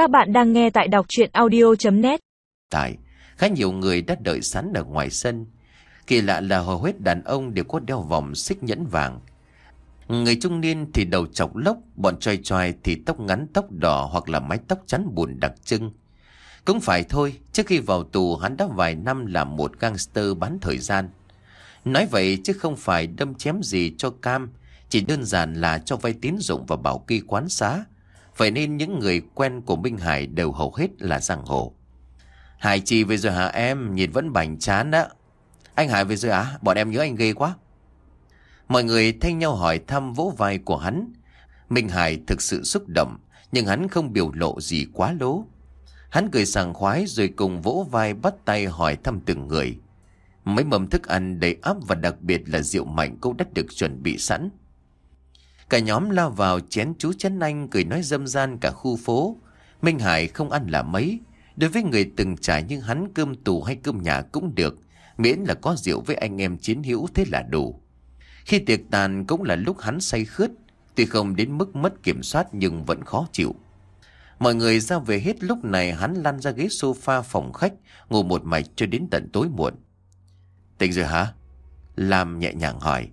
Các bạn đang nghe tại đọc chuyện audio.net Tại, khá nhiều người đã đợi sẵn ở ngoài sân. Kỳ lạ là hầu hết đàn ông đều có đeo vòng xích nhẫn vàng. Người trung niên thì đầu chọc lốc, bọn trai trai thì tóc ngắn tóc đỏ hoặc là mái tóc chắn bùn đặc trưng. Cũng phải thôi, trước khi vào tù hắn đã vài năm làm một gangster bán thời gian. Nói vậy chứ không phải đâm chém gì cho cam, chỉ đơn giản là cho vay tín dụng và bảo kê quán xá. Vậy nên những người quen của Minh Hải đều hầu hết là giang hồ. Hải chị về rồi hả em, nhìn vẫn bảnh chán đó. Anh Hải về rồi à, bọn em nhớ anh ghê quá. Mọi người thay nhau hỏi thăm vỗ vai của hắn. Minh Hải thực sự xúc động, nhưng hắn không biểu lộ gì quá lố. Hắn cười sảng khoái rồi cùng vỗ vai bắt tay hỏi thăm từng người. Mấy mầm thức ăn đầy ắp và đặc biệt là rượu mạnh cũng đã được chuẩn bị sẵn. Cả nhóm lao vào chén chú chén anh cười nói dâm gian cả khu phố. Minh Hải không ăn là mấy. Đối với người từng trải như hắn, cơm tù hay cơm nhà cũng được. Miễn là có rượu với anh em chiến hữu thế là đủ. Khi tiệc tàn cũng là lúc hắn say khướt. Tuy không đến mức mất kiểm soát nhưng vẫn khó chịu. Mọi người ra về hết lúc này, hắn lăn ra ghế sofa phòng khách, ngủ một mạch cho đến tận tối muộn. Tỉnh rồi hả? Lam nhẹ nhàng hỏi.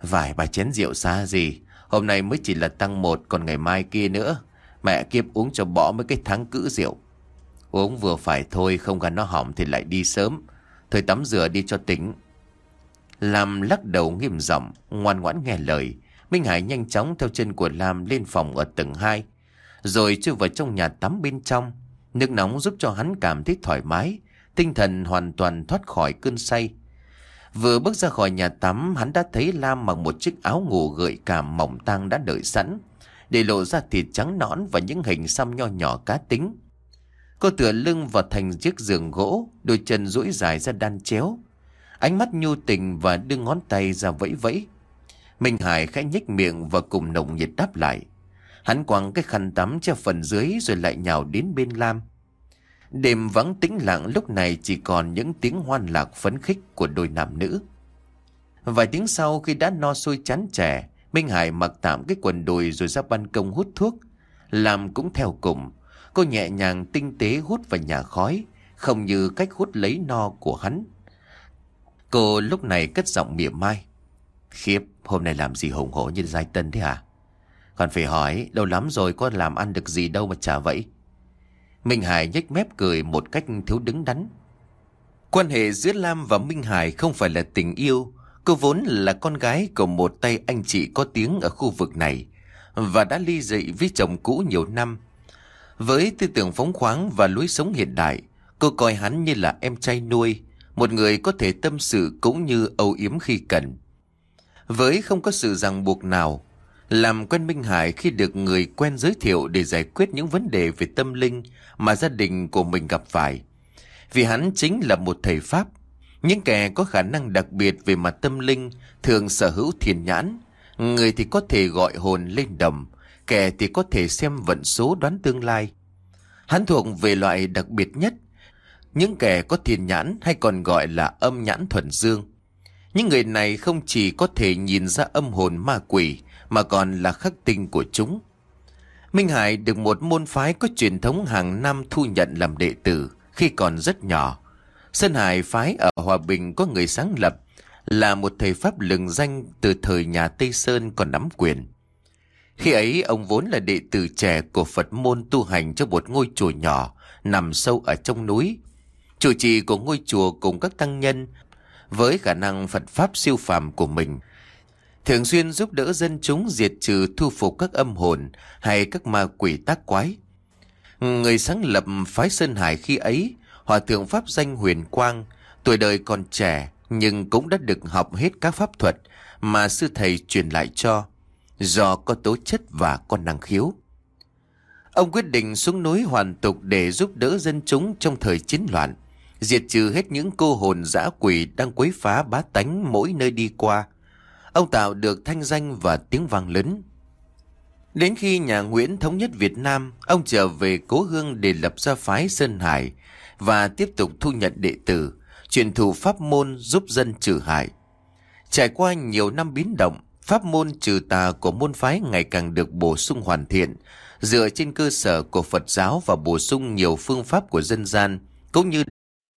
Vài bà chén rượu xa gì? Hôm nay mới chỉ là tăng một, còn ngày mai kia nữa. Mẹ kiếp uống cho bỏ mấy cái tháng cữ rượu. Uống vừa phải thôi, không gắn nó hỏng thì lại đi sớm. Thôi tắm rửa đi cho tỉnh. Lam lắc đầu nghiêm giọng, ngoan ngoãn nghe lời. Minh Hải nhanh chóng theo chân của Lam lên phòng ở tầng 2. Rồi chui vào trong nhà tắm bên trong. Nước nóng giúp cho hắn cảm thấy thoải mái. Tinh thần hoàn toàn thoát khỏi cơn say. Vừa bước ra khỏi nhà tắm, hắn đã thấy Lam mặc một chiếc áo ngủ gợi cảm mỏng tang đã đợi sẵn, để lộ ra thịt trắng nõn và những hình xăm nho nhỏ cá tính. Cô tựa lưng vào thành chiếc giường gỗ, đôi chân duỗi dài ra đan chéo. Ánh mắt nhu tình và đưa ngón tay ra vẫy vẫy. Minh Hải khẽ nhếch miệng và cùng nồng nhiệt đáp lại. Hắn quăng cái khăn tắm cho phần dưới rồi lại nhào đến bên Lam. Đêm vắng tĩnh lặng lúc này chỉ còn những tiếng hoan lạc phấn khích của đôi nam nữ. Vài tiếng sau khi đã no sôi chán trẻ, Minh Hải mặc tạm cái quần đùi rồi ra ban công hút thuốc. Làm cũng theo cùng. Cô nhẹ nhàng tinh tế hút vào nhà khói, không như cách hút lấy no của hắn. Cô lúc này cất giọng mỉa mai. Khiếp, hôm nay làm gì hùng hổ như giai tân thế hả? Còn phải hỏi, lâu lắm rồi có làm ăn được gì đâu mà trả vậy. Minh Hải nhếch mép cười một cách thiếu đứng đắn. Quan hệ giữa Lam và Minh Hải không phải là tình yêu. Cô vốn là con gái của một tay anh chị có tiếng ở khu vực này và đã ly dị với chồng cũ nhiều năm. Với tư tưởng phóng khoáng và lối sống hiện đại, cô coi hắn như là em trai nuôi, một người có thể tâm sự cũng như âu yếm khi cần. Với không có sự ràng buộc nào, làm quen Minh Hải khi được người quen giới thiệu để giải quyết những vấn đề về tâm linh mà gia đình của mình gặp phải. Vì hắn chính là một thầy Pháp. Những kẻ có khả năng đặc biệt về mặt tâm linh thường sở hữu thiền nhãn. Người thì có thể gọi hồn lên đầm, kẻ thì có thể xem vận số đoán tương lai. Hắn thuộc về loại đặc biệt nhất. Những kẻ có thiền nhãn hay còn gọi là âm nhãn thuần dương. Những người này không chỉ có thể nhìn ra âm hồn ma quỷ, mà còn là khắc tinh của chúng. Minh Hải được một môn phái có truyền thống hàng năm thu nhận làm đệ tử khi còn rất nhỏ. Sơn Hải phái ở Hòa Bình có người sáng lập là một thầy Pháp lừng danh từ thời nhà Tây Sơn còn nắm quyền. Khi ấy ông vốn là đệ tử trẻ của Phật môn tu hành cho một ngôi chùa nhỏ nằm sâu ở trong núi. Chủ trì của ngôi chùa cùng các tăng nhân với khả năng Phật Pháp siêu phàm của mình thường xuyên giúp đỡ dân chúng diệt trừ thu phục các âm hồn hay các ma quỷ tác quái. Người sáng lập phái Sơn Hải khi ấy, hòa thượng Pháp danh huyền quang, tuổi đời còn trẻ nhưng cũng đã được học hết các pháp thuật mà sư thầy truyền lại cho, do có tố chất và có năng khiếu. Ông quyết định xuống núi hoàn tục để giúp đỡ dân chúng trong thời chiến loạn, diệt trừ hết những cô hồn dã quỷ đang quấy phá bá tánh mỗi nơi đi qua. Ông tạo được thanh danh và tiếng vang lớn. Đến khi nhà Nguyễn thống nhất Việt Nam, ông trở về cố hương để lập ra phái Sơn Hải và tiếp tục thu nhận đệ tử, truyền thụ pháp môn giúp dân trừ hại. Trải qua nhiều năm biến động, pháp môn trừ tà của môn phái ngày càng được bổ sung hoàn thiện, dựa trên cơ sở của Phật giáo và bổ sung nhiều phương pháp của dân gian, cũng như